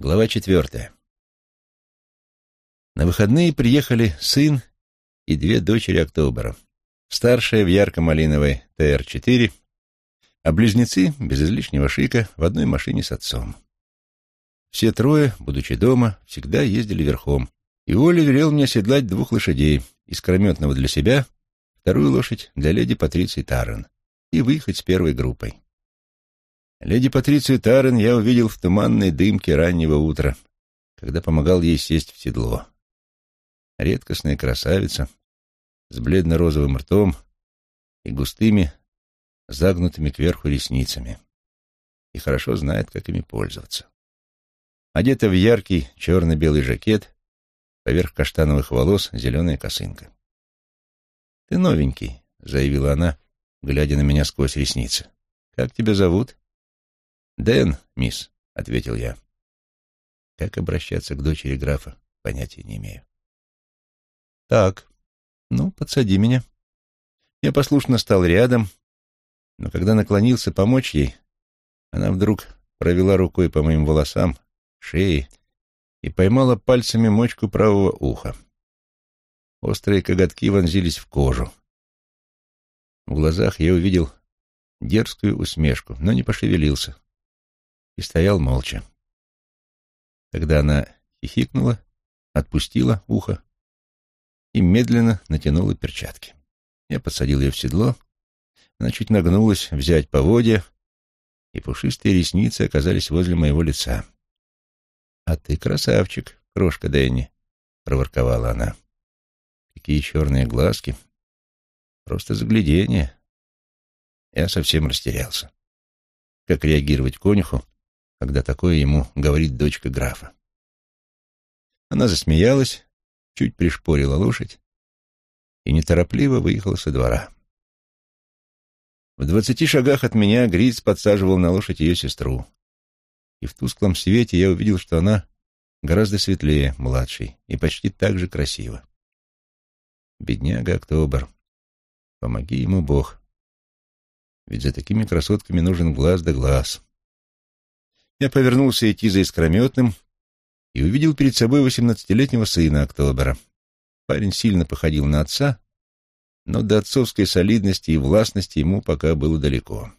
Глава четвертая. На выходные приехали сын и две дочери Октобера. Старшая в ярко-малиновой ТР-4, а близнецы, без излишнего шика, в одной машине с отцом. Все трое, будучи дома, всегда ездили верхом, и Оля велел мне оседлать двух лошадей, искрометного для себя, вторую лошадь для леди Патриции Таррен, и выехать с первой группой. Леди Патрицию Таррен я увидел в туманной дымке раннего утра, когда помогал ей сесть в седло. Редкостная красавица с бледно-розовым ртом и густыми, загнутыми кверху ресницами, и хорошо знает, как ими пользоваться. Одета в яркий черно-белый жакет, поверх каштановых волос зеленая косынка. «Ты новенький», — заявила она, глядя на меня сквозь ресницы. «Как тебя зовут?» «Дэн, мисс», — ответил я. Как обращаться к дочери графа, понятия не имею. «Так, ну, подсади меня». Я послушно стал рядом, но когда наклонился помочь ей, она вдруг провела рукой по моим волосам, шее и поймала пальцами мочку правого уха. Острые коготки вонзились в кожу. В глазах я увидел дерзкую усмешку, но не пошевелился и стоял молча. Тогда она хихикнула, отпустила ухо и медленно натянула перчатки. Я подсадил ее в седло, она чуть нагнулась взять поводья, и пушистые ресницы оказались возле моего лица. «А ты красавчик, крошка Дэнни», — проворковала она. «Какие черные глазки! Просто заглядение!» Я совсем растерялся. Как реагировать конюху, когда такое ему говорит дочка графа. Она засмеялась, чуть пришпорила лошадь и неторопливо выехала со двора. В двадцати шагах от меня Гриц подсаживал на лошадь ее сестру, и в тусклом свете я увидел, что она гораздо светлее младшей и почти так же красива. Бедняга Октобер, помоги ему Бог, ведь за такими красотками нужен глаз да глаз. Я повернулся идти за искрометным и увидел перед собой восемнадцатилетнего сына Октобера. Парень сильно походил на отца, но до отцовской солидности и властности ему пока было далеко.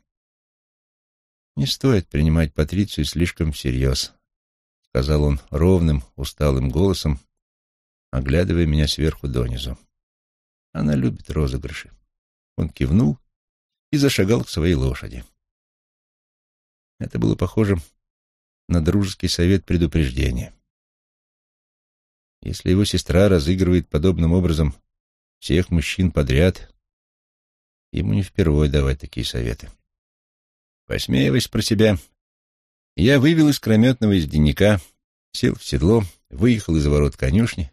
«Не стоит принимать Патрицию слишком всерьез», — сказал он ровным, усталым голосом, оглядывая меня сверху донизу. «Она любит розыгрыши». Он кивнул и зашагал к своей лошади. Это было похоже на дружеский совет предупреждения. Если его сестра разыгрывает подобным образом всех мужчин подряд, ему не впервой давать такие советы. Посмеиваясь про себя, я вывел искрометного из денника, сел в седло, выехал из ворот конюшни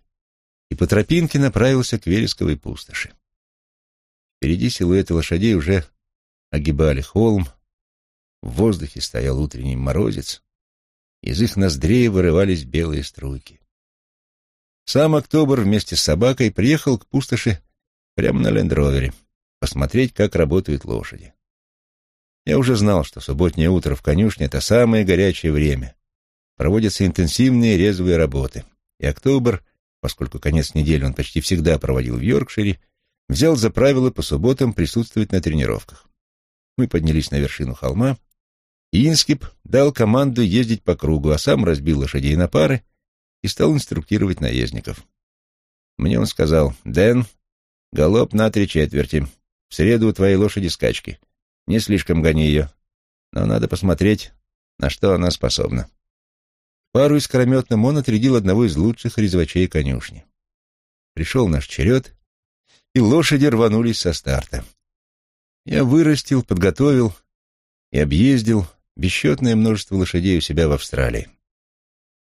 и по тропинке направился к вересковой пустоши. Впереди силуэты лошадей уже огибали холм, в воздухе стоял утренний морозец, из их ноздрей вырывались белые струйки. Сам Октобер вместе с собакой приехал к пустоши прямо на лендровере, посмотреть, как работают лошади. Я уже знал, что субботнее утро в конюшне — это самое горячее время. Проводятся интенсивные резвые работы. И Октобер, поскольку конец недели он почти всегда проводил в Йоркшире, взял за правило по субботам присутствовать на тренировках. Мы поднялись на вершину холма Инскип дал команду ездить по кругу, а сам разбил лошадей на пары и стал инструктировать наездников. Мне он сказал, «Дэн, галоп на три четверти. В среду у твоей лошади скачки. Не слишком гони ее, но надо посмотреть, на что она способна». Пару искрометным он отрядил одного из лучших резвачей конюшни. Пришел наш черед, и лошади рванулись со старта. Я вырастил, подготовил и объездил бесчетное множество лошадей у себя в Австралии.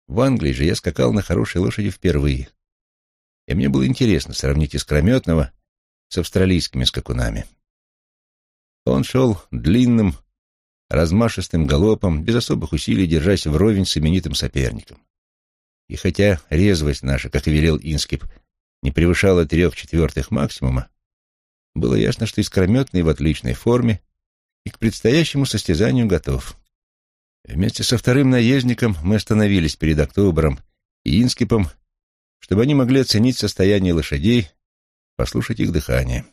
В Англии же я скакал на хорошей лошади впервые, и мне было интересно сравнить искрометного с австралийскими скакунами. Он шел длинным, размашистым галопом, без особых усилий держась вровень с именитым соперником. И хотя резвость наша, как и велел Инскип, не превышала трех четвертых максимума, было ясно, что искрометный в отличной форме и к предстоящему состязанию готов. Вместе со вторым наездником мы остановились перед Октобером и Инскипом, чтобы они могли оценить состояние лошадей, послушать их дыхание.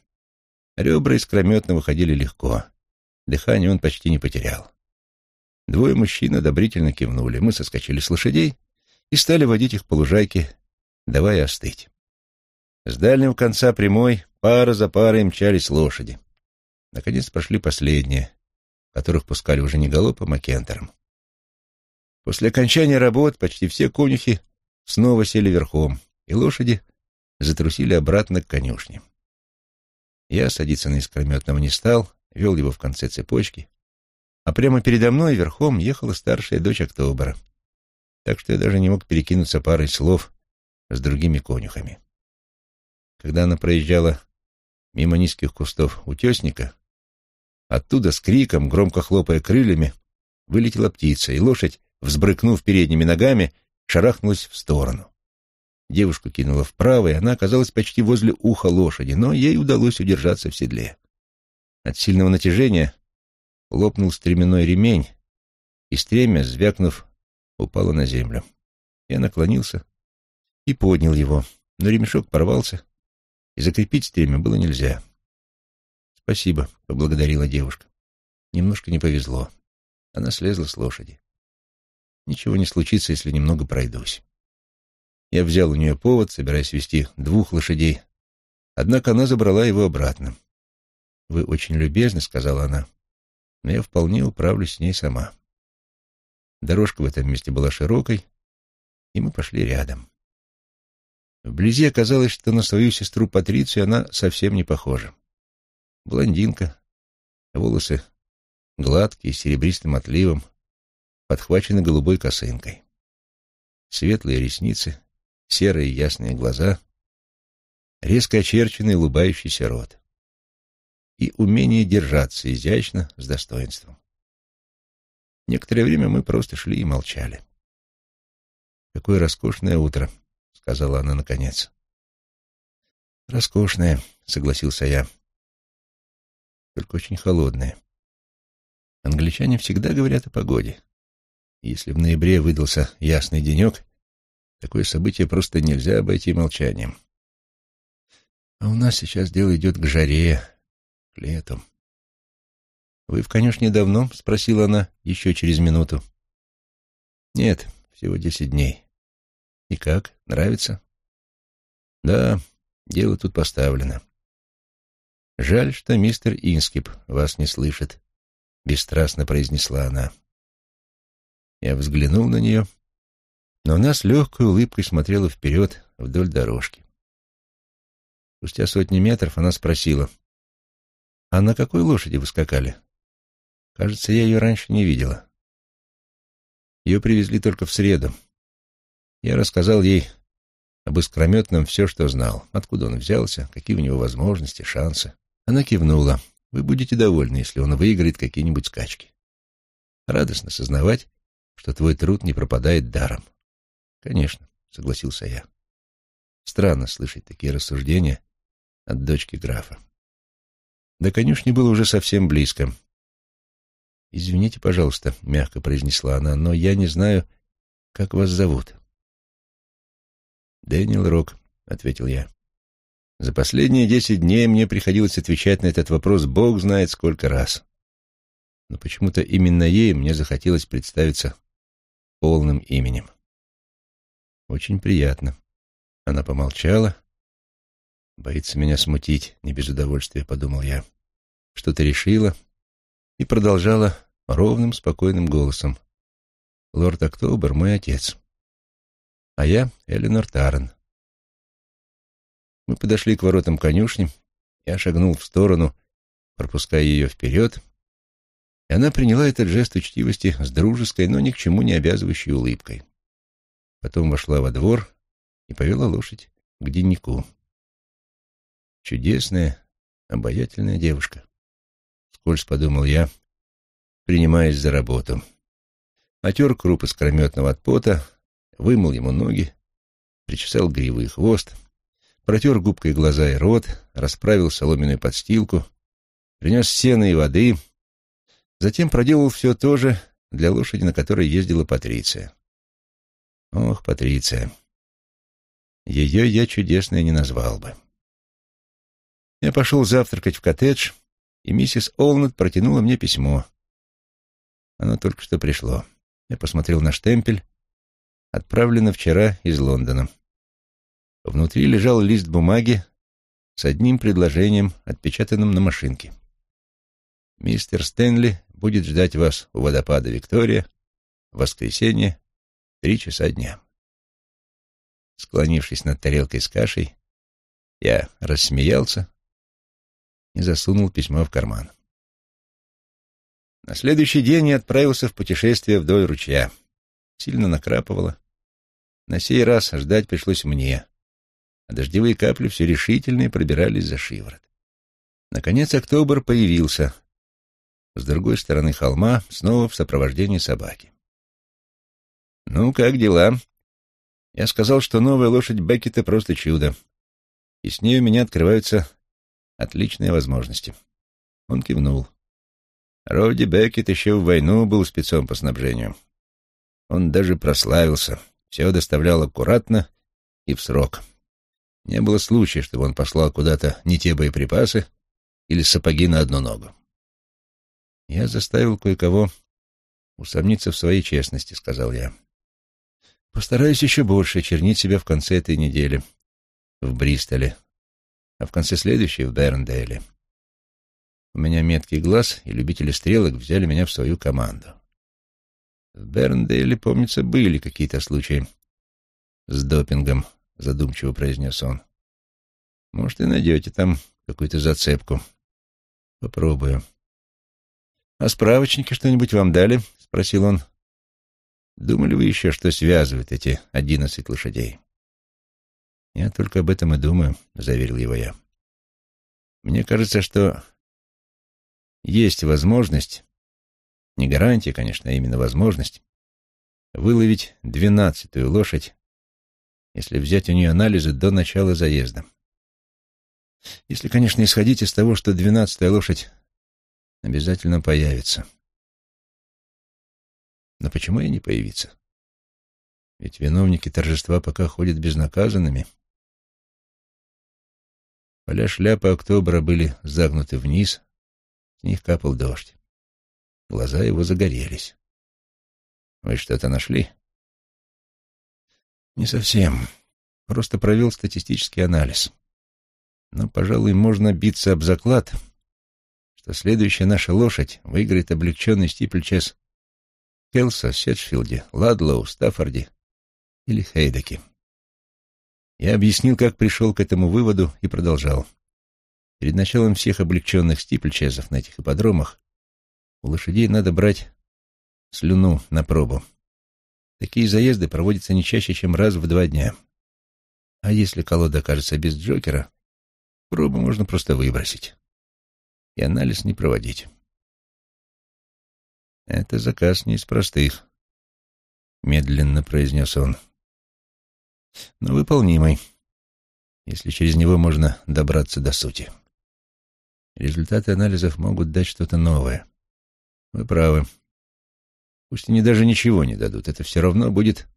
Ребра искрометно выходили легко. Дыхание он почти не потерял. Двое мужчин одобрительно кивнули. Мы соскочили с лошадей и стали водить их по лужайке, давая остыть. С дальнего конца прямой пара за парой мчались лошади. Наконец прошли последние, которых пускали уже не галопом, а кентером. После окончания работ почти все конюхи снова сели верхом, и лошади затрусили обратно к конюшне. Я садиться на искрометного не стал, вел его в конце цепочки, а прямо передо мной верхом ехала старшая дочь Октобера, так что я даже не мог перекинуться парой слов с другими конюхами. Когда она проезжала мимо низких кустов утесника, оттуда с криком, громко хлопая крыльями, вылетела птица, и лошадь, взбрыкнув передними ногами, шарахнулась в сторону. Девушку кинула вправо, и она оказалась почти возле уха лошади, но ей удалось удержаться в седле. От сильного натяжения лопнул стременной ремень, и стремя, звякнув, упало на землю. Я наклонился и поднял его, но ремешок порвался, и закрепить стремя было нельзя. «Спасибо», — поблагодарила девушка. Немножко не повезло. Она слезла с лошади. Ничего не случится, если немного пройдусь. Я взял у нее повод, собираясь вести двух лошадей, однако она забрала его обратно. «Вы очень любезны», — сказала она, — «но я вполне управлюсь с ней сама». Дорожка в этом месте была широкой, и мы пошли рядом. Вблизи оказалось, что на свою сестру Патрицию она совсем не похожа. Блондинка, волосы гладкие, с серебристым отливом, подхвачены голубой косынкой. Светлые ресницы, серые ясные глаза, резко очерченный улыбающийся рот и умение держаться изящно, с достоинством. Некоторое время мы просто шли и молчали. Какое роскошное утро, — сказала она наконец. «Роскошная», — согласился я. «Только очень холодная. Англичане всегда говорят о погоде. Если в ноябре выдался ясный денек, такое событие просто нельзя обойти молчанием. А у нас сейчас дело идет к жаре, к лету». «Вы в конюшне давно?» — спросила она еще через минуту. «Нет, всего десять дней». И как? Нравится? Да, дело тут поставлено. Жаль, что мистер Инскип вас не слышит, бесстрастно произнесла она. Я взглянул на нее, но она с легкой улыбкой смотрела вперед вдоль дорожки. Спустя сотни метров она спросила, «А на какой лошади вы скакали? Кажется, я ее раньше не видела. Ее привезли только в среду. Я рассказал ей об искрометном все, что знал. Откуда он взялся, какие у него возможности, шансы. Она кивнула. Вы будете довольны, если он выиграет какие-нибудь скачки. Радостно сознавать, что твой труд не пропадает даром. Конечно, согласился я. Странно слышать такие рассуждения от дочки графа. До конюшни было уже совсем близко. «Извините, пожалуйста», — мягко произнесла она, — «но я не знаю, как вас зовут». «Дэниел Рок», — ответил я. За последние десять дней мне приходилось отвечать на этот вопрос бог знает сколько раз. Но почему-то именно ей мне захотелось представиться полным именем. «Очень приятно». Она помолчала. «Боится меня смутить», — не без удовольствия подумал я. Что-то решила и продолжала ровным, спокойным голосом. «Лорд Октобер — мой отец а я — Эленор Таррен. Мы подошли к воротам конюшни, я шагнул в сторону, пропуская ее вперед, и она приняла этот жест учтивости с дружеской, но ни к чему не обязывающей улыбкой. Потом вошла во двор и повела лошадь к деннику. Чудесная, обаятельная девушка. Скользь подумал я, принимаясь за работу. Отер круп искрометного от пота, вымыл ему ноги, причесал гривы и хвост, протер губкой глаза и рот, расправил соломенную подстилку, принес сено и воды, затем проделал все то же, для лошади, на которой ездила Патриция. Ох, Патриция. Ее я чудесной не назвал бы. Я пошел завтракать в коттедж, и миссис Олнет протянула мне письмо. Оно только что пришло. Я посмотрел на штемпель. Отправлено вчера из Лондона. Внутри лежал лист бумаги с одним предложением, отпечатанным на машинке. «Мистер Стэнли будет ждать вас у водопада Виктория в воскресенье, три часа дня». Склонившись над тарелкой с кашей, я рассмеялся и засунул письмо в карман. На следующий день я отправился в путешествие вдоль ручья. Сильно накрапывало. На сей раз ждать пришлось мне, а дождевые капли все решительнее пробирались за шиворот. Наконец Октобер появился с другой стороны холма, снова в сопровождении собаки. «Ну, как дела?» Я сказал, что новая лошадь Беккета просто чудо, и с ней у меня открываются отличные возможности. Он кивнул. Роди Беккет еще в войну был спецом по снабжению. Он даже прославился, все доставлял аккуратно и в срок. Не было случая, чтобы он послал куда-то не те боеприпасы или сапоги на одну ногу. Я заставил кое-кого усомниться в своей честности, сказал я. Постараюсь еще больше чернить себя в конце этой недели в Бристоле, а в конце следующей в Берндейле. У меня меткий глаз, и любители стрелок взяли меня в свою команду. В Берндейле, помнится, были какие-то случаи с допингом, задумчиво произнес он. Может, и найдете там какую-то зацепку. Попробую. А справочники что-нибудь вам дали? Спросил он. Думали вы еще, что связывает эти одиннадцать лошадей? Я только об этом и думаю, заверил его я. Мне кажется, что есть возможность, не гарантия, конечно, а именно возможность, выловить двенадцатую лошадь, если взять у нее анализы до начала заезда. Если, конечно, исходить из того, что двенадцатая лошадь обязательно появится. Но почему ей не появиться? Ведь виновники торжества пока ходят безнаказанными. Поля шляпы Октобера были загнуты вниз, с них капал дождь. Глаза его загорелись. «Вы что-то нашли?» «Не совсем. Просто провел статистический анализ. Но, пожалуй, можно биться об заклад, что следующая наша лошадь выиграет облегченный стипльчес Келса, Сетчфилде, Ладлоу, Стаффорде или Хейдеке. Я объяснил, как пришел к этому выводу и продолжал. Перед началом всех облегченных стипльчезов на этих ипподромах у лошадей надо брать слюну на пробу. Такие заезды проводятся не чаще, чем раз в два дня. А если колода окажется без Джокера, пробу можно просто выбросить и анализ не проводить. «Это заказ не из простых», — медленно произнес он. «Но выполнимый, если через него можно добраться до сути. Результаты анализов могут дать что-то новое. Вы правы. Пусть они даже ничего не дадут, это все равно будет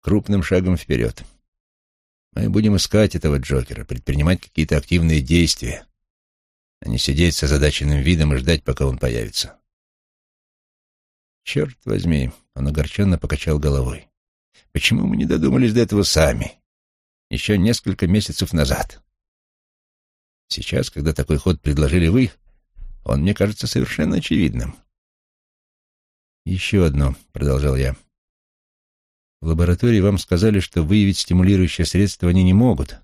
крупным шагом вперед. Мы будем искать этого Джокера, предпринимать какие-то активные действия, а не сидеть с озадаченным видом и ждать, пока он появится. Черт возьми, он огорченно покачал головой. Почему мы не додумались до этого сами? Еще несколько месяцев назад. Сейчас, когда такой ход предложили вы, он мне кажется совершенно очевидным. «Еще одно», — продолжал я. «В лаборатории вам сказали, что выявить стимулирующее средство они не могут,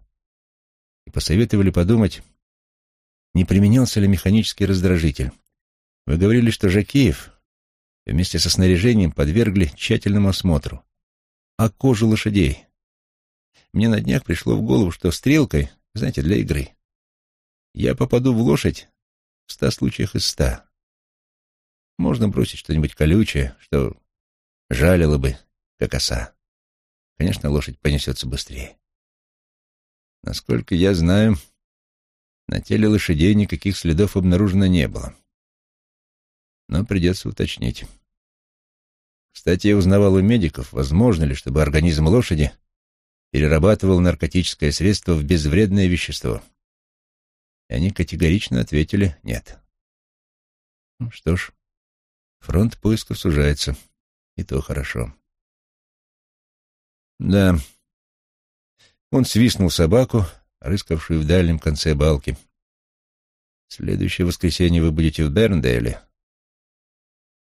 и посоветовали подумать, не применялся ли механический раздражитель. Вы говорили, что Жакеев вместе со снаряжением подвергли тщательному осмотру. А кожу лошадей? Мне на днях пришло в голову, что стрелкой, знаете, для игры, я попаду в лошадь в ста случаях из ста. Можно бросить что-нибудь колючее, что жалило бы, как оса. Конечно, лошадь понесется быстрее. Насколько я знаю, на теле лошадей никаких следов обнаружено не было. Но придется уточнить. Кстати, я узнавал у медиков, возможно ли, чтобы организм лошади перерабатывал наркотическое средство в безвредное вещество. И они категорично ответили «нет». Ну, что ж, фронт поисков сужается, и то хорошо. Да, он свистнул собаку, рыскавшую в дальнем конце балки. Следующее воскресенье вы будете в Берндейле.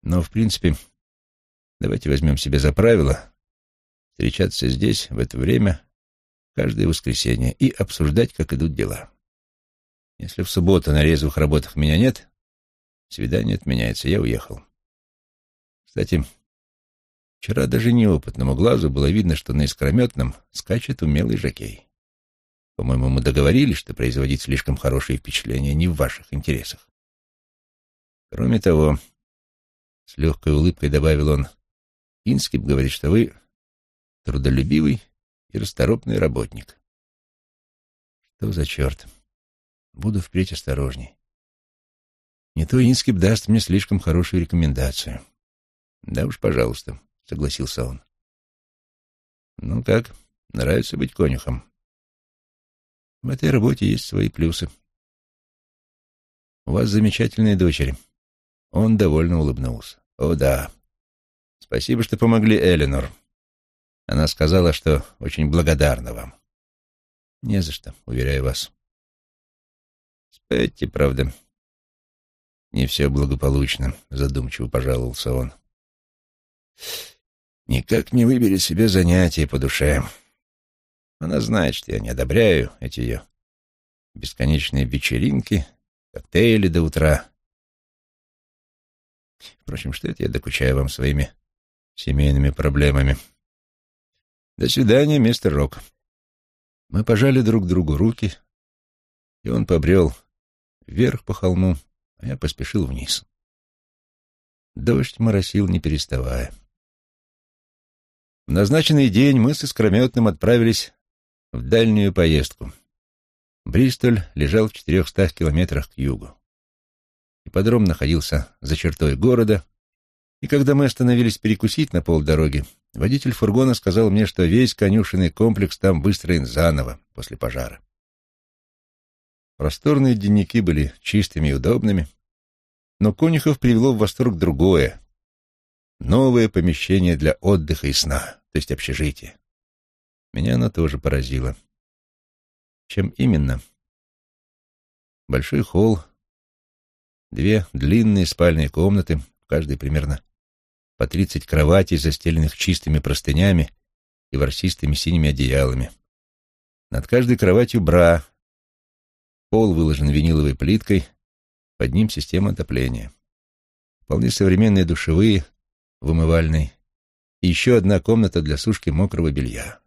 Но, в принципе, давайте возьмем себе за правило встречаться здесь в это время каждое воскресенье и обсуждать, как идут дела. Если в субботу на резвых работах меня нет, свидание отменяется, я уехал. Кстати, вчера даже неопытному глазу было видно, что на искрометном скачет умелый жокей. По-моему, мы договорились, что производить слишком хорошие впечатления не в ваших интересах. Кроме того, с легкой улыбкой добавил он, Инскип говорит, что вы трудолюбивый и расторопный работник. Что за черт? Буду впредь осторожней. Не то Инскип даст мне слишком хорошую рекомендацию. Да уж, пожалуйста, согласился он. Ну как, нравится быть конюхом? В этой работе есть свои плюсы. У вас замечательные дочери. Он довольно улыбнулся. О, да. Спасибо, что помогли Эленор. Она сказала, что очень благодарна вам. Не за что, уверяю вас. Спетти, правда, не все благополучно, задумчиво пожаловался он. Никак не выберет себе занятие по душе. Она знает, что я не одобряю эти ее бесконечные вечеринки, коктейли до утра. Впрочем, что это я докучаю вам своими семейными проблемами? До свидания, мистер Рок. Мы пожали друг другу руки, и он побрел вверх по холму, а я поспешил вниз. Дождь моросил, не переставая. В назначенный день мы с Искрометным отправились в дальнюю поездку. Бристоль лежал в четырехстах километрах к югу. Ипподром находился за чертой города, и когда мы остановились перекусить на полдороги, водитель фургона сказал мне, что весь конюшенный комплекс там выстроен заново после пожара. Просторные денники были чистыми и удобными, но Конюхов привело в восторг другое — новое помещение для отдыха и сна, то есть общежитие. Меня оно тоже поразило. Чем именно? Большой холл, две длинные спальные комнаты, в каждой примерно по тридцать кроватей, застеленных чистыми простынями и ворсистыми синими одеялами. Над каждой кроватью бра. Пол выложен виниловой плиткой, под ним система отопления. Вполне современные душевые в умывальной и еще одна комната для сушки мокрого белья.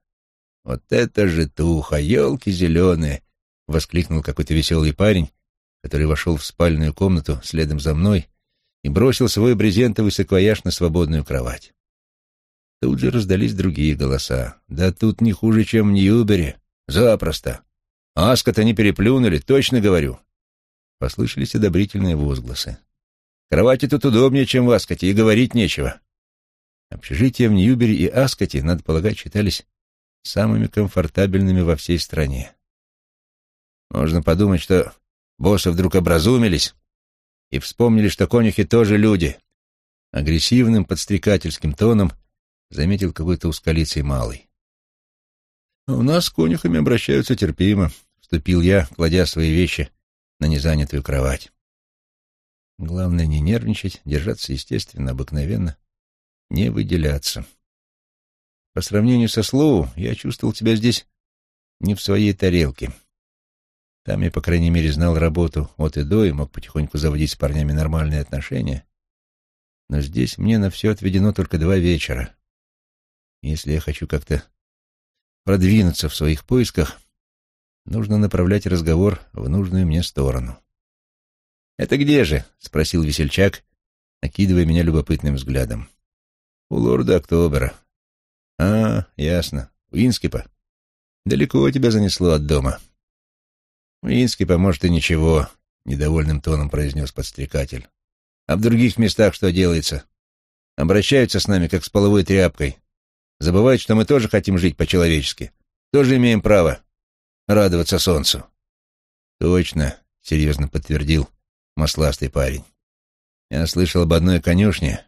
«Вот это же туха, елки зеленые!» — воскликнул какой-то веселый парень, который вошел в спальную комнату следом за мной и бросил свой брезентовый саквояж на свободную кровать. Тут же раздались другие голоса. «Да тут не хуже, чем в Ньюбере. Запросто. Аска-то не переплюнули, точно говорю». Послышались одобрительные возгласы. «Кровати тут удобнее, чем в Аскоте, и говорить нечего». Общежития в Ньюбере и Аскоте, надо полагать, считались самыми комфортабельными во всей стране. Можно подумать, что боссы вдруг образумились и вспомнили, что конюхи тоже люди. Агрессивным подстрекательским тоном заметил какой-то ускалицей малый. «А «У нас с конюхами обращаются терпимо», — вступил я, кладя свои вещи на незанятую кровать. Главное не нервничать, держаться естественно, обыкновенно, не выделяться. По сравнению со Слоу, я чувствовал тебя здесь не в своей тарелке. Там я, по крайней мере, знал работу от и до и мог потихоньку заводить с парнями нормальные отношения. Но здесь мне на все отведено только два вечера. Если я хочу как-то продвинуться в своих поисках, нужно направлять разговор в нужную мне сторону. «Это где же?» — спросил весельчак, окидывая меня любопытным взглядом. «У лорда Октобера». «А, ясно. У Инскипа. Далеко тебя занесло от дома». «Минский поможет и ничего», — недовольным тоном произнес подстрекатель. «А в других местах что делается?» Обращаются с нами, как с половой тряпкой. Забывают, что мы тоже хотим жить по-человечески. Тоже имеем право радоваться солнцу. Точно, серьезно подтвердил масластый парень. Я слышал об одной конюшне.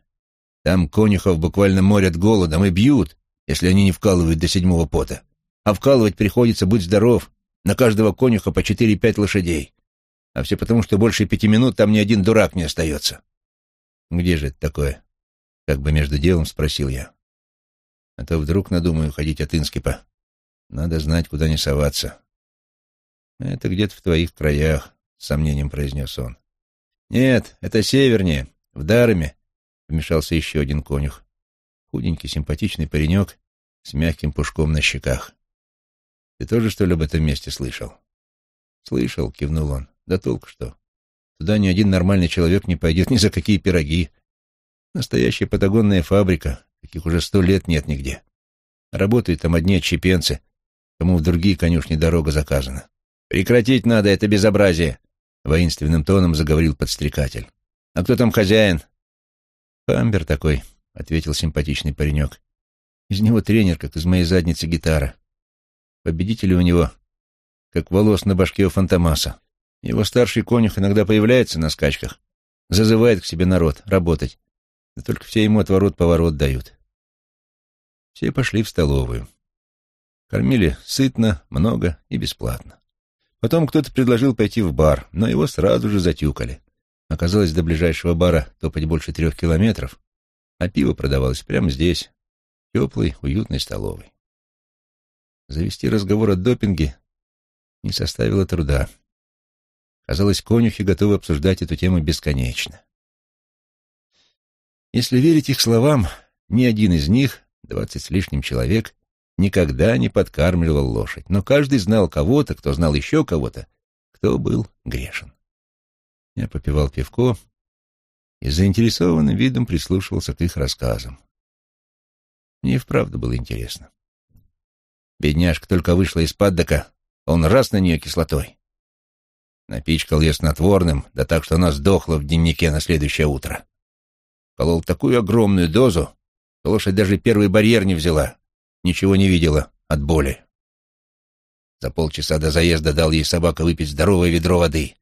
Там конюхов буквально морят голодом и бьют, если они не вкалывают до седьмого пота. А вкалывать приходится, будь здоров, на каждого конюха по четыре-пять лошадей. А все потому, что больше пяти минут там ни один дурак не остается. Где же это такое? Как бы между делом спросил я. А то вдруг надумаю ходить от Инскипа. Надо знать, куда не соваться. Это где-то в твоих краях, с сомнением произнес он. Нет, это севернее, в Дареме, вмешался еще один конюх. Худенький, симпатичный паренек с мягким пушком на щеках. Ты тоже, что ли, об этом месте слышал? Слышал, кивнул он. Да толк что? Туда ни один нормальный человек не пойдет ни за какие пироги. Настоящая патагонная фабрика, каких уже сто лет нет нигде. Работают там одни отщепенцы, кому в другие конюшни дорога заказана. «Прекратить надо это безобразие!» — воинственным тоном заговорил подстрекатель. «А кто там хозяин?» «Хамбер такой», — ответил симпатичный паренек. «Из него тренер, как из моей задницы гитара. Победители у него, как волос на башке у Фантомаса. Его старший конюх иногда появляется на скачках, зазывает к себе народ работать, да только все ему отворот-поворот дают. Все пошли в столовую. Кормили сытно, много и бесплатно. Потом кто-то предложил пойти в бар, но его сразу же затюкали. Оказалось, до ближайшего бара топать больше трех километров, а пиво продавалось прямо здесь, в теплой, уютной столовой. Завести разговор о допинге не составило труда. Казалось, конюхи готовы обсуждать эту тему бесконечно. Если верить их словам, ни один из них, двадцать с лишним человек, никогда не подкармливал лошадь, но каждый знал кого-то, кто знал еще кого-то, кто был грешен. Я попивал пивко и заинтересованным видом прислушивался к их рассказам. Мне вправду было интересно. Бедняжка только вышла из паддока, он раз на нее кислотой. Напичкал ее снотворным, да так, что она сдохла в дневнике на следующее утро. Колол такую огромную дозу, что лошадь даже первый барьер не взяла, ничего не видела от боли. За полчаса до заезда дал ей собака выпить здоровое ведро воды.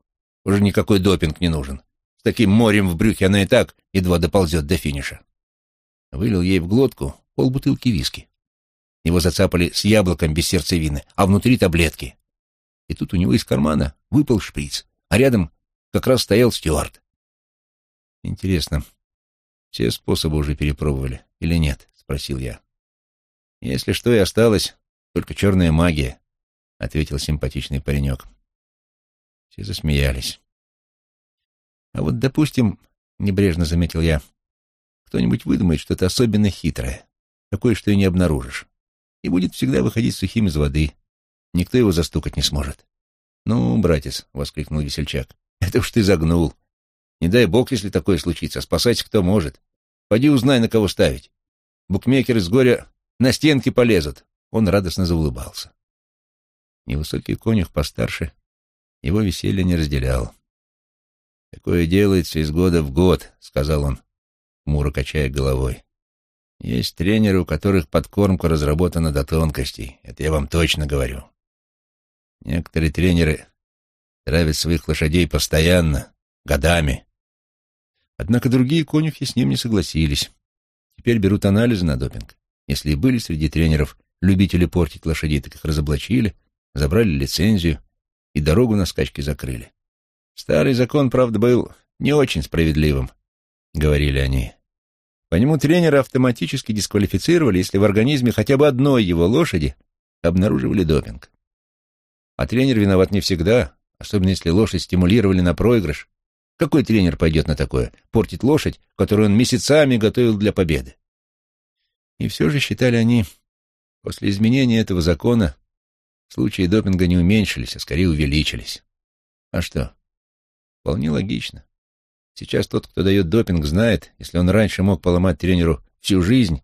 Уже никакой допинг не нужен. Таким морем в брюхе она и так едва доползет до финиша. Вылил ей в глотку полбутылки виски. Его зацапали с яблоком без сердцевины, а внутри таблетки. И тут у него из кармана выпал шприц, а рядом как раз стоял Стюарт. «Интересно, все способы уже перепробовали или нет?» — спросил я. «Если что и осталось, только черная магия», — ответил симпатичный паренек. Все засмеялись. «А вот, допустим, — небрежно заметил я, — кто-нибудь выдумает что-то особенно хитрое, такое, что и не обнаружишь и будет всегда выходить сухим из воды. Никто его застукать не сможет. «Ну, братец», — воскликнул весельчак, — «это уж ты загнул. Не дай бог, если такое случится, спасайся кто может. Пойди узнай, на кого ставить. Букмекеры с горя на стенки полезут». Он радостно заулыбался. Невысокий конюх постарше его веселье не разделял. «Такое делается из года в год», — сказал он, хмуро качая головой. Есть тренеры, у которых подкормка разработана до тонкостей. Это я вам точно говорю. Некоторые тренеры травят своих лошадей постоянно, годами. Однако другие конюхи с ним не согласились. Теперь берут анализы на допинг. Если и были среди тренеров любители портить лошадей, так их разоблачили, забрали лицензию и дорогу на скачки закрыли. Старый закон, правда, был не очень справедливым, — говорили они. По нему тренера автоматически дисквалифицировали, если в организме хотя бы одной его лошади обнаруживали допинг. А тренер виноват не всегда, особенно если лошадь стимулировали на проигрыш. Какой тренер пойдет на такое? Портить лошадь, которую он месяцами готовил для победы. И все же, считали они, после изменения этого закона случаи допинга не уменьшились, а скорее увеличились. А что? Вполне логично. Сейчас тот, кто дает допинг, знает, если он раньше мог поломать тренеру всю жизнь,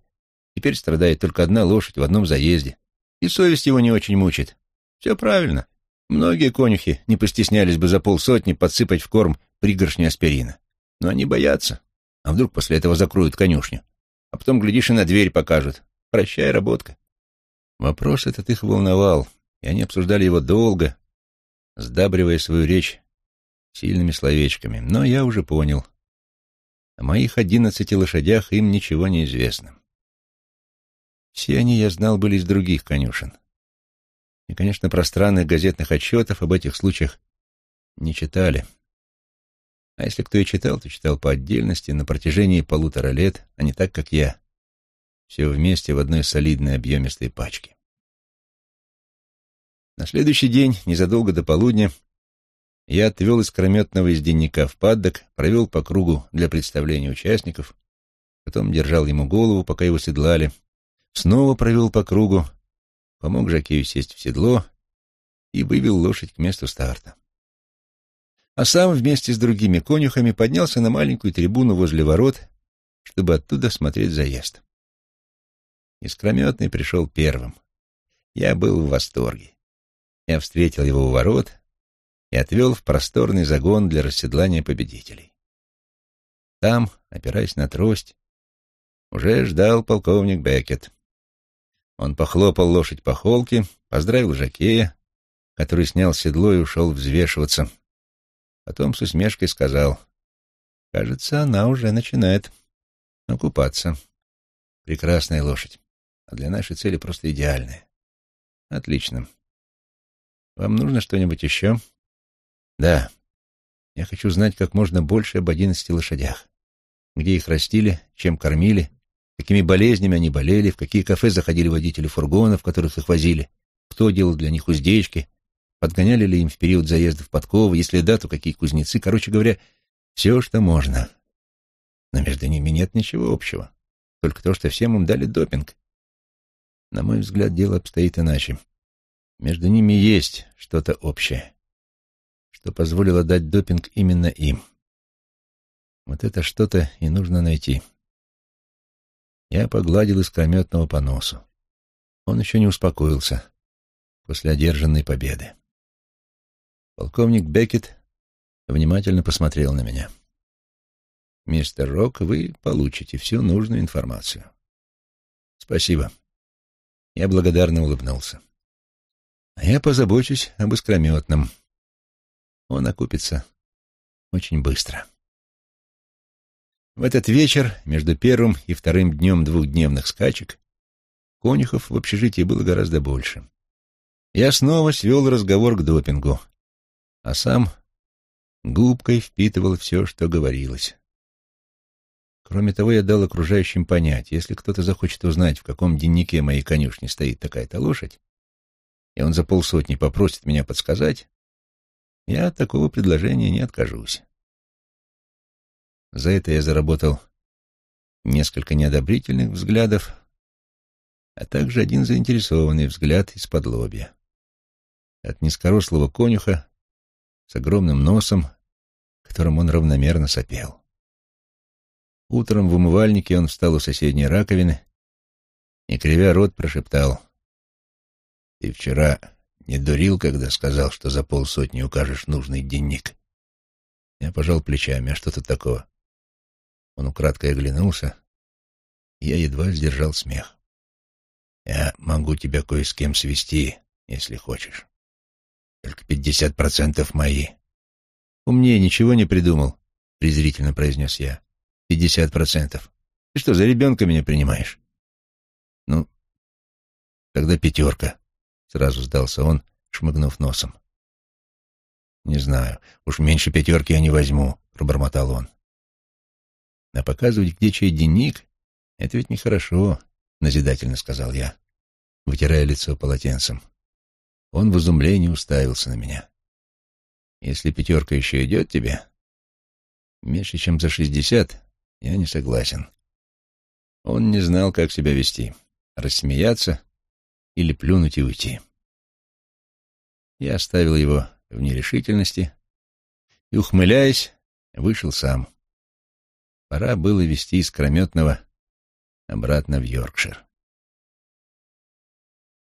теперь страдает только одна лошадь в одном заезде. И совесть его не очень мучит. Все правильно. Многие конюхи не постеснялись бы за полсотни подсыпать в корм пригоршни аспирина. Но они боятся. А вдруг после этого закроют конюшню? а потом, глядишь, и на дверь покажут. Прощай, работка. Вопрос этот их волновал, и они обсуждали его долго, сдабривая свою речь сильными словечками. Но я уже понял. О моих одиннадцати лошадях им ничего не известно. Все они, я знал, были из других конюшен. И, конечно, пространных газетных отчетов об этих случаях не читали. А если кто и читал, то читал по отдельности на протяжении полутора лет, а не так, как я. Все вместе в одной солидной объемистой пачке. На следующий день, незадолго до полудня, я отвел искрометного из дневника в паддок, провел по кругу для представления участников, потом держал ему голову, пока его седлали, снова провел по кругу, помог Жакею сесть в седло и вывел лошадь к месту старта. А сам вместе с другими конюхами поднялся на маленькую трибуну возле ворот, чтобы оттуда смотреть заезд. Искрометный пришел первым. Я был в восторге. Я встретил его у ворот и отвел в просторный загон для расседлания победителей. Там, опираясь на трость, уже ждал полковник Беккет. Он похлопал лошадь по холке, поздравил Жакея, который снял седло и ушел взвешиваться. Потом с усмешкой сказал, «Кажется, она уже начинает окупаться. Прекрасная лошадь, а для нашей цели просто идеальная. Отлично. Вам нужно что-нибудь еще?» «Да. Я хочу знать как можно больше об одиннадцати лошадях. Где их растили, чем кормили, какими болезнями они болели, в какие кафе заходили водители фургонов, которых их возили, кто делал для них уздечки, подгоняли ли им в период заездов подковы, если да, то какие кузнецы, короче говоря, все, что можно. Но между ними нет ничего общего, только то, что всем им дали допинг. На мой взгляд, дело обстоит иначе. Между ними есть что-то общее, что позволило дать допинг именно им. Вот это что-то и нужно найти. Я погладил искрометного по носу. Он еще не успокоился после одержанной победы. Полковник Беккет внимательно посмотрел на меня. «Мистер Рок, вы получите всю нужную информацию». «Спасибо». Я благодарно улыбнулся. «А я позабочусь об искрометном. Он окупится очень быстро». В этот вечер, между первым и вторым днем двухдневных скачек, конюхов в общежитии было гораздо больше. Я снова свел разговор к допингу, а сам губкой впитывал все, что говорилось. Кроме того, я дал окружающим понять, если кто-то захочет узнать, в каком дневнике моей конюшни стоит такая-то лошадь, и он за полсотни попросит меня подсказать, я от такого предложения не откажусь. За это я заработал несколько неодобрительных взглядов, а также один заинтересованный взгляд из-под лобья. От низкорослого конюха с огромным носом, которым он равномерно сопел. Утром в умывальнике он встал у соседней раковины и, кривя рот, прошептал. «Ты вчера не дурил, когда сказал, что за полсотни укажешь нужный денник?» Я пожал плечами. «А что тут такого?» Он украдкой оглянулся, и я едва сдержал смех. «Я могу тебя кое с кем свести, если хочешь. Только пятьдесят процентов мои». «Умнее ничего не придумал», — презрительно произнес я. «Пятьдесят процентов. Ты что, за ребенка меня принимаешь?» «Ну, тогда пятерка», — сразу сдался он, шмыгнув носом. «Не знаю, уж меньше пятерки я не возьму», — пробормотал он. А показывать, где чей дневник, это ведь нехорошо, — назидательно сказал я, вытирая лицо полотенцем. Он в изумлении уставился на меня. Если пятерка еще идет тебе, меньше, чем за шестьдесят, я не согласен. Он не знал, как себя вести, рассмеяться или плюнуть и уйти. Я оставил его в нерешительности и, ухмыляясь, вышел сам. Пора было вести искрометного обратно в Йоркшир.